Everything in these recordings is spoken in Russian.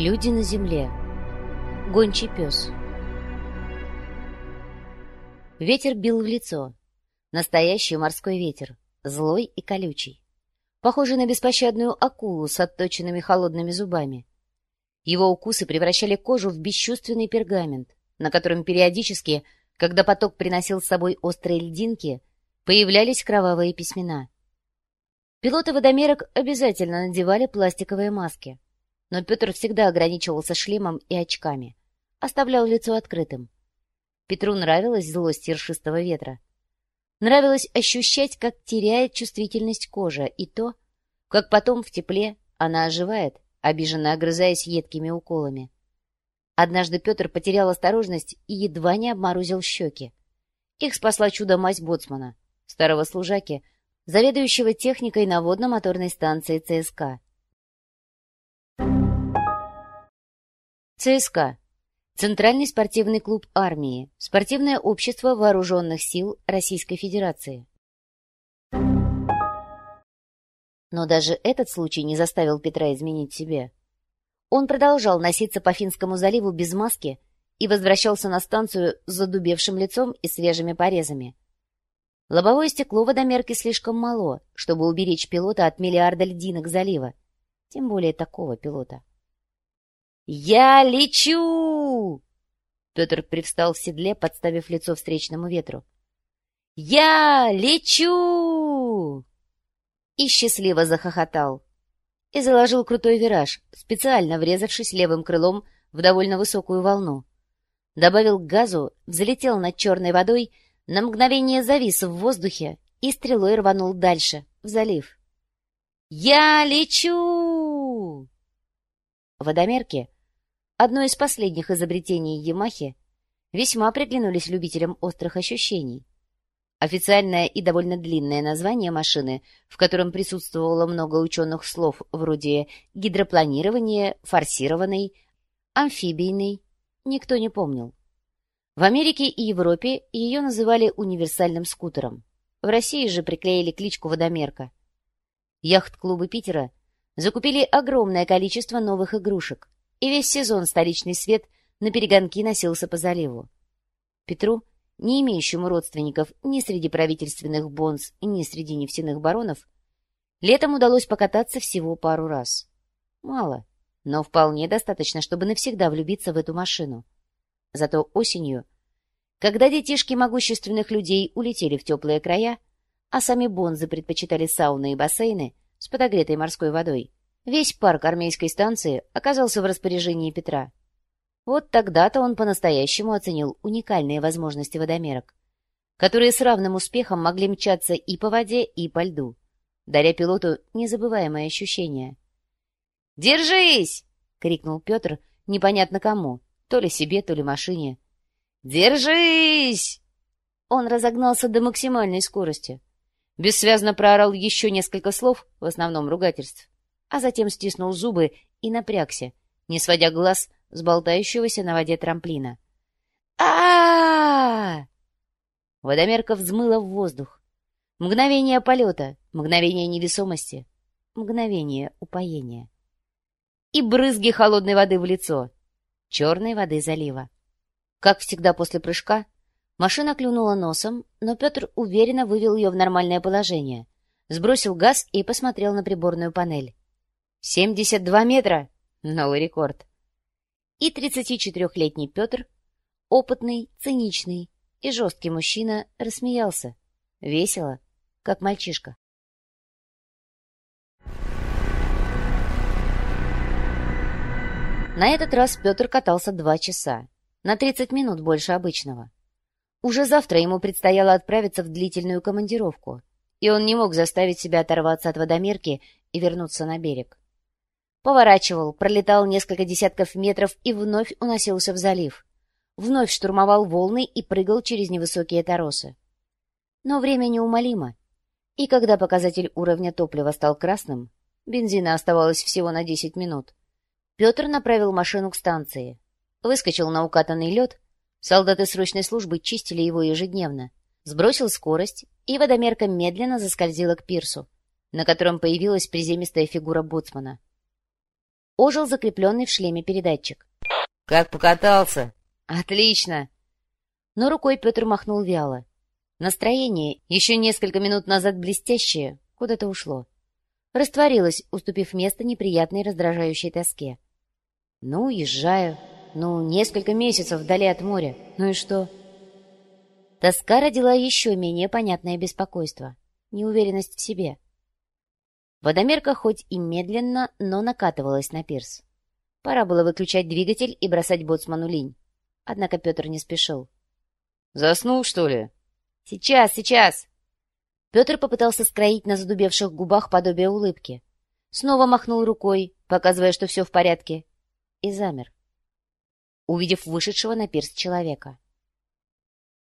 Люди на земле. Гончий пес. Ветер бил в лицо. Настоящий морской ветер, злой и колючий. Похожий на беспощадную акулу с отточенными холодными зубами. Его укусы превращали кожу в бесчувственный пергамент, на котором периодически, когда поток приносил с собой острые льдинки, появлялись кровавые письмена. Пилоты водомерок обязательно надевали пластиковые маски, но Петр всегда ограничивался шлемом и очками, оставлял лицо открытым. Петру нравилась злость ершистого ветра. Нравилось ощущать, как теряет чувствительность кожа, и то, как потом в тепле она оживает, обиженно огрызаясь едкими уколами. Однажды Петр потерял осторожность и едва не обморозил щеки. Их спасла чудо-мазь боцмана, старого служаки, заведующего техникой на водно-моторной станции ЦСК. ЦСК. Центральный спортивный клуб армии. Спортивное общество вооруженных сил Российской Федерации. Но даже этот случай не заставил Петра изменить себе. Он продолжал носиться по Финскому заливу без маски и возвращался на станцию с задубевшим лицом и свежими порезами. Лобовое стекло водомерки слишком мало, чтобы уберечь пилота от миллиарда льдинок залива, тем более такого пилота. «Я лечу!» Петр привстал в седле, подставив лицо встречному ветру. «Я лечу!» И счастливо захохотал. И заложил крутой вираж, специально врезавшись левым крылом в довольно высокую волну. Добавил газу, взлетел над черной водой, на мгновение завис в воздухе и стрелой рванул дальше, в залив. «Я лечу!» Водомерки, одно из последних изобретений Ямахи, весьма приглянулись любителям острых ощущений. Официальное и довольно длинное название машины, в котором присутствовало много ученых слов вроде гидропланирование, форсированный, амфибийный, никто не помнил. В Америке и Европе ее называли универсальным скутером. В России же приклеили кличку «Водомерка». Яхт-клубы Питера закупили огромное количество новых игрушек, и весь сезон столичный свет на перегонки носился по заливу. Петру, не имеющему родственников ни среди правительственных бонз, ни среди нефтяных баронов, летом удалось покататься всего пару раз. Мало, но вполне достаточно, чтобы навсегда влюбиться в эту машину. Зато осенью, когда детишки могущественных людей улетели в теплые края, а сами бонзы предпочитали сауны и бассейны с подогретой морской водой, весь парк армейской станции оказался в распоряжении Петра. Вот тогда-то он по-настоящему оценил уникальные возможности водомерок, которые с равным успехом могли мчаться и по воде, и по льду, даря пилоту незабываемое ощущение. «Держись!» — крикнул Петр непонятно кому, то ли себе, то ли машине. «Держись!» Он разогнался до максимальной скорости. Бессвязно проорал еще несколько слов, в основном ругательств, а затем стиснул зубы и напрягся, не сводя глаз с болтающегося на воде трамплина. а Водомерка взмыла в воздух. Мгновение полета, мгновение невесомости, мгновение упоения. И брызги холодной воды в лицо — черной воды залива. Как всегда после прыжка, машина клюнула носом, но Петр уверенно вывел ее в нормальное положение, сбросил газ и посмотрел на приборную панель. «Семьдесят два метра!» — новый рекорд. И 34-летний Петр, опытный, циничный и жесткий мужчина, рассмеялся. Весело, как мальчишка. На этот раз Петр катался два часа, на 30 минут больше обычного. Уже завтра ему предстояло отправиться в длительную командировку, и он не мог заставить себя оторваться от водомерки и вернуться на берег. Поворачивал, пролетал несколько десятков метров и вновь уносился в залив. Вновь штурмовал волны и прыгал через невысокие торосы. Но время неумолимо, и когда показатель уровня топлива стал красным, бензина оставалось всего на 10 минут, Петр направил машину к станции. Выскочил на укатанный лед. Солдаты срочной службы чистили его ежедневно. Сбросил скорость, и водомерка медленно заскользила к пирсу, на котором появилась приземистая фигура боцмана. Ожил закрепленный в шлеме передатчик. «Как покатался?» «Отлично!» Но рукой Петр махнул вяло. Настроение, еще несколько минут назад блестящее, куда-то ушло. Растворилось, уступив место неприятной раздражающей тоске. «Ну, езжаю. Ну, несколько месяцев вдали от моря. Ну и что?» Тоска родила еще менее понятное беспокойство, неуверенность в себе. Водомерка хоть и медленно, но накатывалась на пирс. Пора было выключать двигатель и бросать боцману линь. Однако Петр не спешил. «Заснул, что ли?» «Сейчас, сейчас!» Петр попытался скроить на задубевших губах подобие улыбки. Снова махнул рукой, показывая, что все в порядке, и замер, увидев вышедшего на пирс человека.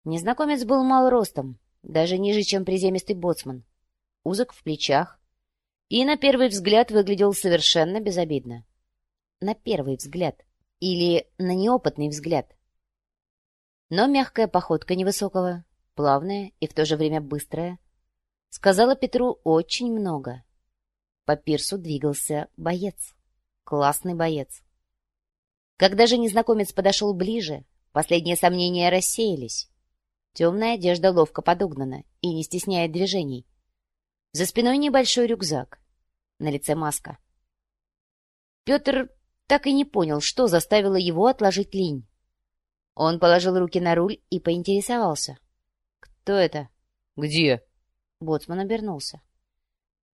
Незнакомец был мал ростом, даже ниже, чем приземистый боцман, узок в плечах, и на первый взгляд выглядел совершенно безобидно. На первый взгляд. Или на неопытный взгляд. Но мягкая походка невысокого, плавная и в то же время быстрая, сказала Петру очень много. По пирсу двигался боец. Классный боец. Когда же незнакомец подошел ближе, последние сомнения рассеялись. Темная одежда ловко подогнана и не стесняет движений. За спиной небольшой рюкзак. На лице маска. Петр так и не понял, что заставило его отложить линь. Он положил руки на руль и поинтересовался. «Кто это?» «Где?» Боцман обернулся.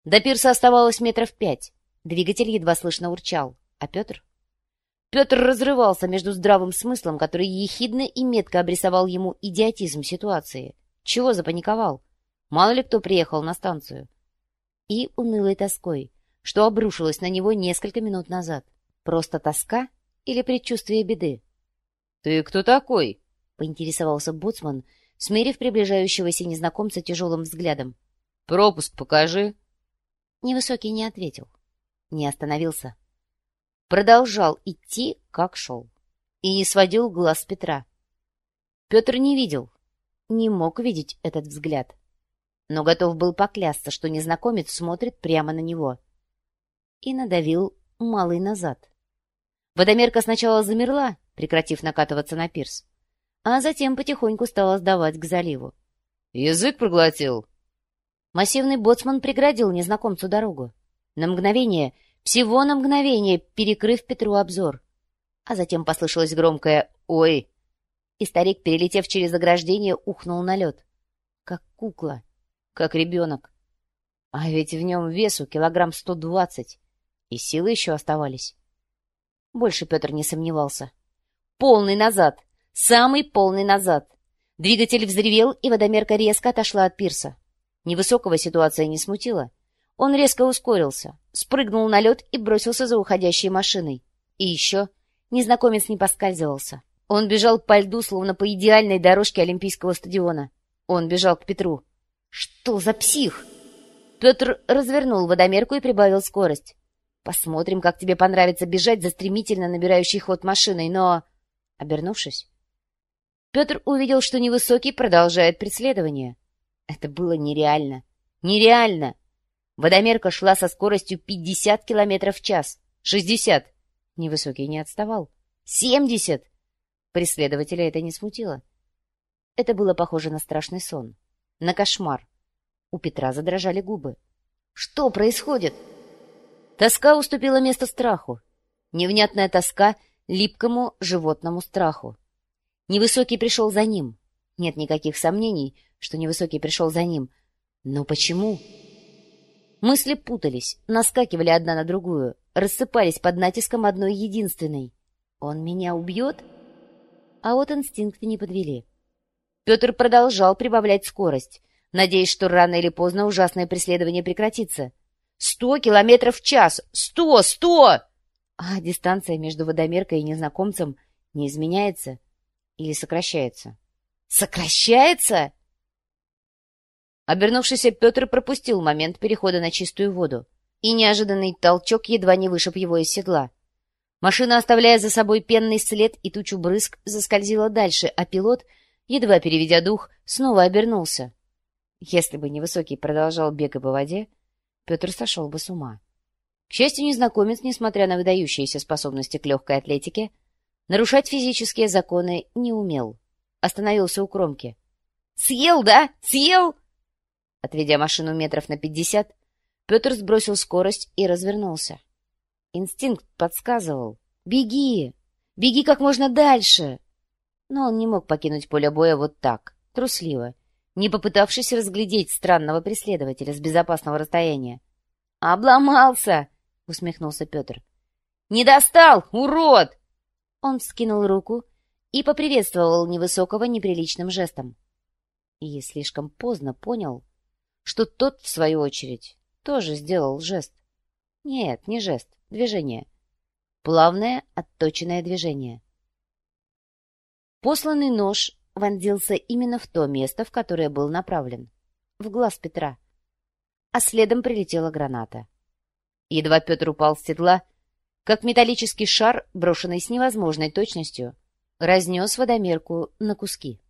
До пирса оставалось метров пять. Двигатель едва слышно урчал. А Петр? Петр разрывался между здравым смыслом, который ехидно и метко обрисовал ему идиотизм ситуации. Чего запаниковал? Мало ли кто приехал на станцию. И унылой тоской, что обрушилось на него несколько минут назад. Просто тоска или предчувствие беды? «Ты кто такой?» — поинтересовался Боцман, смерив приближающегося незнакомца тяжелым взглядом. «Пропуск покажи». Невысокий не ответил, не остановился. Продолжал идти, как шел, и не сводил глаз с Петра. Петр не видел, не мог видеть этот взгляд, но готов был поклясться, что незнакомец смотрит прямо на него. И надавил малый назад. Водомерка сначала замерла, прекратив накатываться на пирс, а затем потихоньку стала сдавать к заливу. «Язык проглотил?» Массивный боцман преградил незнакомцу дорогу. На мгновение, всего на мгновение, перекрыв Петру обзор. А затем послышалось громкое «Ой!» И старик, перелетев через ограждение, ухнул на лед. Как кукла, как ребенок. А ведь в нем весу килограмм сто двадцать, и силы еще оставались. Больше Петр не сомневался. Полный назад! Самый полный назад! Двигатель взревел, и водомерка резко отошла от пирса. Невысокого ситуация не смутила. Он резко ускорился, спрыгнул на лед и бросился за уходящей машиной. И еще незнакомец не поскальзывался. Он бежал по льду, словно по идеальной дорожке Олимпийского стадиона. Он бежал к Петру. «Что за псих?» Петр развернул водомерку и прибавил скорость. Посмотрим, как тебе понравится бежать за стремительно набирающей ход машиной, но...» Обернувшись, Петр увидел, что невысокий продолжает преследование. Это было нереально. Нереально! Водомерка шла со скоростью 50 километров в час. 60. Невысокий не отставал. 70! Преследователя это не смутило. Это было похоже на страшный сон. На кошмар. У Петра задрожали губы. «Что происходит?» Тоска уступила место страху. Невнятная тоска липкому животному страху. Невысокий пришел за ним. Нет никаких сомнений, что Невысокий пришел за ним. Но почему? Мысли путались, наскакивали одна на другую, рассыпались под натиском одной единственной. «Он меня убьет?» А вот инстинкты не подвели. Петр продолжал прибавлять скорость, надеясь, что рано или поздно ужасное преследование прекратится. Сто километров в час! Сто! Сто! А дистанция между водомеркой и незнакомцем не изменяется или сокращается? Сокращается? Обернувшийся Петр пропустил момент перехода на чистую воду, и неожиданный толчок едва не вышиб его из седла. Машина, оставляя за собой пенный след и тучу брызг, заскользила дальше, а пилот, едва переведя дух, снова обернулся. Если бы невысокий продолжал бег по воде, Петр сошел бы с ума. К счастью, незнакомец, несмотря на выдающиеся способности к легкой атлетике, нарушать физические законы не умел. Остановился у кромки. «Съел, да? Съел?» Отведя машину метров на пятьдесят, Петр сбросил скорость и развернулся. Инстинкт подсказывал. «Беги! Беги как можно дальше!» Но он не мог покинуть поле боя вот так, трусливо, не попытавшись разглядеть странного преследователя с безопасного расстояния. «Обломался!» — усмехнулся Петр. «Не достал, урод!» Он вскинул руку и поприветствовал невысокого неприличным жестом. И слишком поздно понял, что тот, в свою очередь, тоже сделал жест. Нет, не жест, движение. Плавное, отточенное движение. Посланный нож вонзился именно в то место, в которое был направлен. В глаз Петра. А следом прилетела граната. Едва Петр упал с седла, как металлический шар, брошенный с невозможной точностью, разнес водомерку на куски.